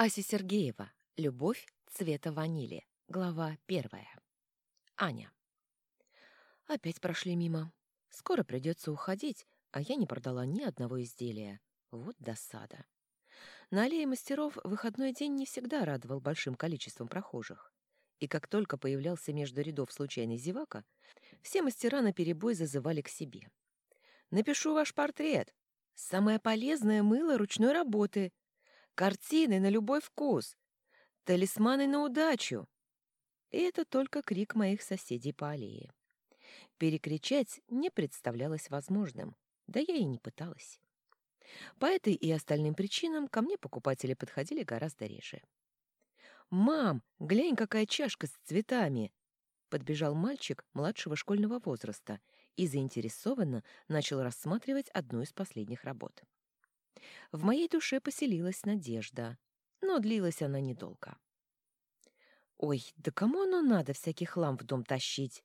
Ася Сергеева. Любовь цвета ванили. Глава первая. Аня. Опять прошли мимо. Скоро придется уходить, а я не продала ни одного изделия. Вот досада. На аллее мастеров выходной день не всегда радовал большим количеством прохожих. И как только появлялся между рядов случайный зевака, все мастера наперебой зазывали к себе. «Напишу ваш портрет. Самое полезное мыло ручной работы. Картины на любой вкус. Талисманы на удачу. И это только крик моих соседей по аллее. Перекричать не представлялось возможным, да я и не пыталась. По этой и остальным причинам ко мне покупатели подходили гораздо реже. «Мам, глянь, какая чашка с цветами!» Подбежал мальчик младшего школьного возраста и заинтересованно начал рассматривать одну из последних работ. В моей душе поселилась надежда, но длилась она недолго. «Ой, да кому оно надо всякий хлам в дом тащить?»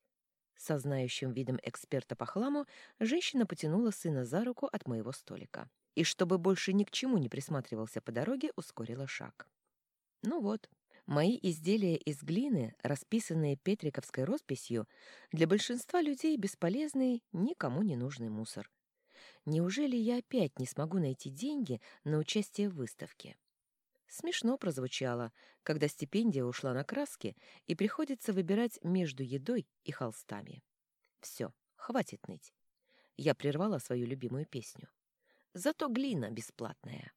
Со знающим видом эксперта по хламу женщина потянула сына за руку от моего столика. И чтобы больше ни к чему не присматривался по дороге, ускорила шаг. Ну вот, мои изделия из глины, расписанные петриковской росписью, для большинства людей бесполезный, никому не нужный мусор. Неужели я опять не смогу найти деньги на участие в выставке? Смешно прозвучало, когда стипендия ушла на краски и приходится выбирать между едой и холстами. Все, хватит ныть. Я прервала свою любимую песню. Зато глина бесплатная.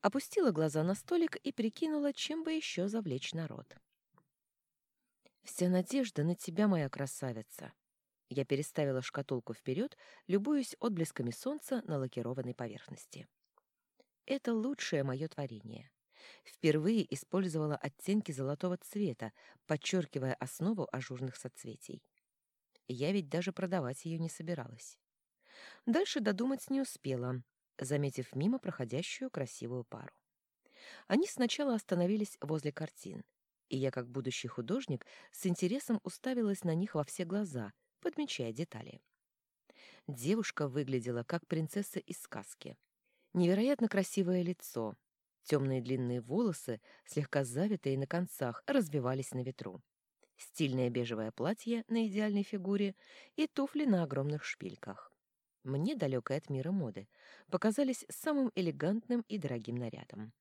Опустила глаза на столик и прикинула, чем бы еще завлечь народ. «Вся надежда на тебя, моя красавица!» Я переставила шкатулку вперед, любуясь отблесками солнца на лакированной поверхности. Это лучшее мое творение. Впервые использовала оттенки золотого цвета, подчеркивая основу ажурных соцветий. Я ведь даже продавать ее не собиралась. Дальше додумать не успела, заметив мимо проходящую красивую пару. Они сначала остановились возле картин, и я, как будущий художник, с интересом уставилась на них во все глаза — подмечая детали. Девушка выглядела как принцесса из сказки. Невероятно красивое лицо, темные длинные волосы, слегка завитые на концах, развивались на ветру. Стильное бежевое платье на идеальной фигуре и туфли на огромных шпильках. Мне, далекой от мира моды, показались самым элегантным и дорогим нарядом.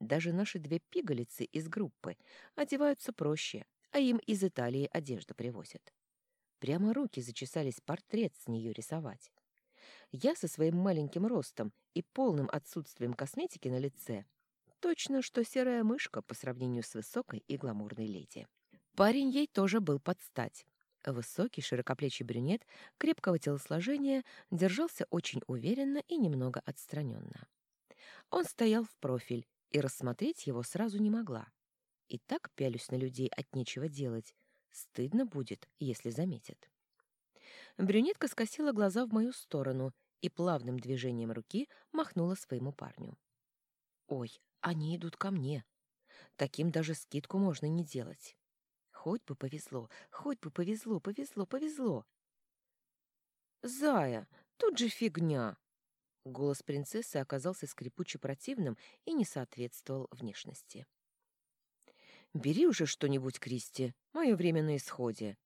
Даже наши две пигалицы из группы одеваются проще, а им из Италии одежду привозят. Прямо руки зачесались портрет с нее рисовать. Я со своим маленьким ростом и полным отсутствием косметики на лице точно что серая мышка по сравнению с высокой и гламурной леди. Парень ей тоже был под стать. Высокий, широкоплечий брюнет, крепкого телосложения, держался очень уверенно и немного отстраненно. Он стоял в профиль, и рассмотреть его сразу не могла. И так пялюсь на людей от нечего делать, Стыдно будет, если заметят. Брюнетка скосила глаза в мою сторону и плавным движением руки махнула своему парню. «Ой, они идут ко мне. Таким даже скидку можно не делать. Хоть бы повезло, хоть бы повезло, повезло, повезло». «Зая, тут же фигня!» Голос принцессы оказался скрипуче противным и не соответствовал внешности. «Бери уже что-нибудь, Кристи, мое время на исходе».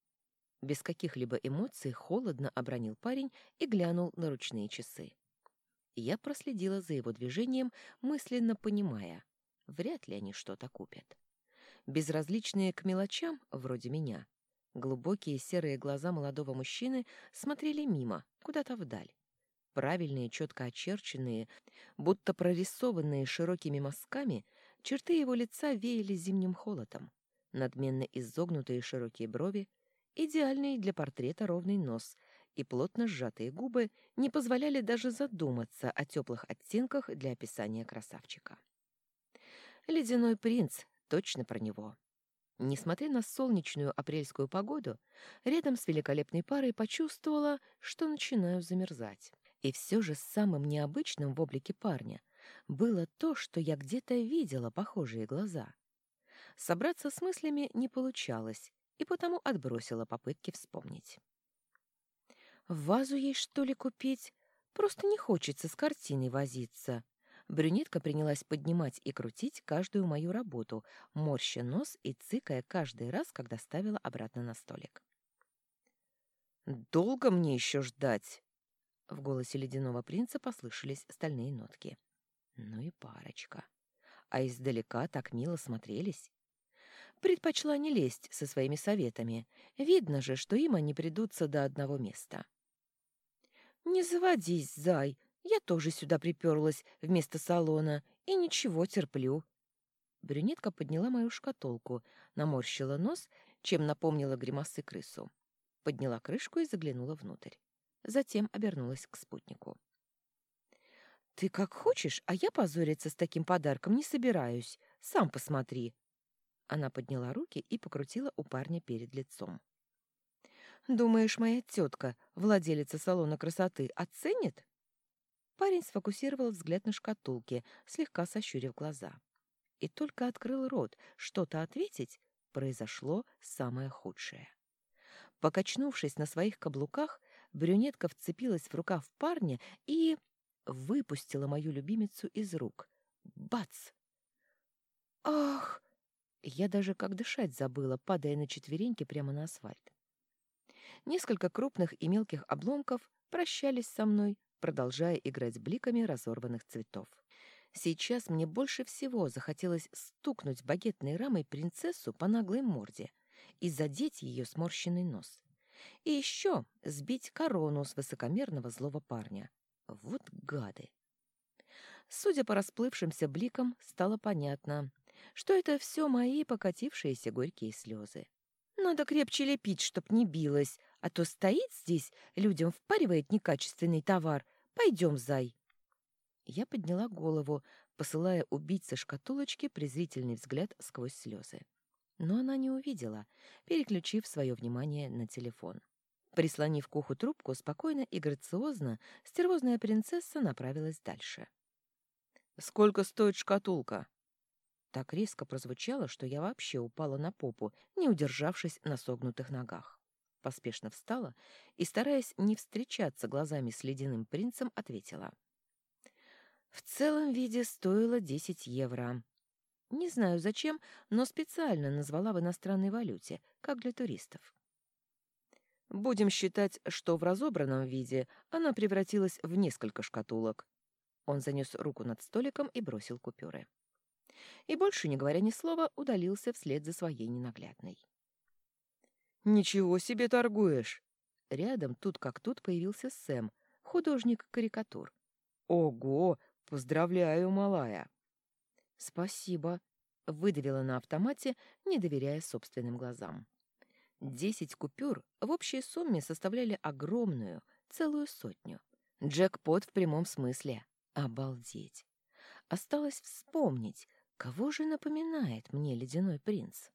Без каких-либо эмоций холодно обронил парень и глянул на ручные часы. Я проследила за его движением, мысленно понимая, вряд ли они что-то купят. Безразличные к мелочам, вроде меня, глубокие серые глаза молодого мужчины смотрели мимо, куда-то вдаль. Правильные, четко очерченные, будто прорисованные широкими мазками — Черты его лица веяли зимним холодом. Надменно изогнутые широкие брови, идеальный для портрета ровный нос и плотно сжатые губы не позволяли даже задуматься о теплых оттенках для описания красавчика. «Ледяной принц» точно про него. Несмотря на солнечную апрельскую погоду, рядом с великолепной парой почувствовала, что начинаю замерзать. И все же самым необычным в облике парня было то, что я где-то видела похожие глаза. Собраться с мыслями не получалось, и потому отбросила попытки вспомнить. «Вазу ей, что ли, купить? Просто не хочется с картиной возиться. Брюнетка принялась поднимать и крутить каждую мою работу, морща нос и цыкая каждый раз, когда ставила обратно на столик. «Долго мне еще ждать?» В голосе ледяного принца послышались стальные нотки. Ну и парочка. А издалека так мило смотрелись. Предпочла не лезть со своими советами. Видно же, что им они придутся до одного места. «Не заводись, зай, я тоже сюда приперлась вместо салона и ничего терплю». Брюнетка подняла мою шкатулку, наморщила нос, чем напомнила гримасы крысу. Подняла крышку и заглянула внутрь. Затем обернулась к спутнику. «Ты как хочешь, а я позориться с таким подарком не собираюсь. Сам посмотри». Она подняла руки и покрутила у парня перед лицом. Думаешь, моя тетка, владелица салона красоты, оценит? Парень сфокусировал взгляд на шкатулке, слегка сощурив глаза. И только открыл рот что-то ответить, произошло самое худшее. Покачнувшись на своих каблуках, брюнетка вцепилась в рукав парня и выпустила мою любимицу из рук. Бац! Ах! Я даже как дышать забыла, падая на четвереньки прямо на асфальт. Несколько крупных и мелких обломков прощались со мной, продолжая играть бликами разорванных цветов. Сейчас мне больше всего захотелось стукнуть багетной рамой принцессу по наглой морде и задеть ее сморщенный нос. И еще сбить корону с высокомерного злого парня. Вот гады! Судя по расплывшимся бликам, стало понятно, что это все мои покатившиеся горькие слезы. Надо крепче лепить, чтоб не билась, а то стоит здесь, людям впаривает некачественный товар. Пойдем, зай. Я подняла голову, посылая убийце шкатулочки презрительный взгляд сквозь слезы. Но она не увидела, переключив свое внимание на телефон. Прислонив к уху трубку, спокойно и грациозно, стервозная принцесса направилась дальше. «Сколько стоит шкатулка?» Так резко прозвучало, что я вообще упала на попу, не удержавшись на согнутых ногах. Поспешно встала и, стараясь не встречаться глазами с ледяным принцем, ответила. «В целом виде стоило 10 евро. Не знаю зачем, но специально назвала в иностранной валюте, как для туристов». «Будем считать, что в разобранном виде она превратилась в несколько шкатулок». Он занес руку над столиком и бросил купюры и, больше не говоря ни слова, удалился вслед за своей ненаглядной. «Ничего себе торгуешь!» Рядом тут как тут появился Сэм, художник карикатур. «Ого! Поздравляю, малая!» «Спасибо!» — выдавила на автомате, не доверяя собственным глазам. Десять купюр в общей сумме составляли огромную, целую сотню. Джекпот в прямом смысле. Обалдеть! Осталось вспомнить, Кого же напоминает мне ледяной принц?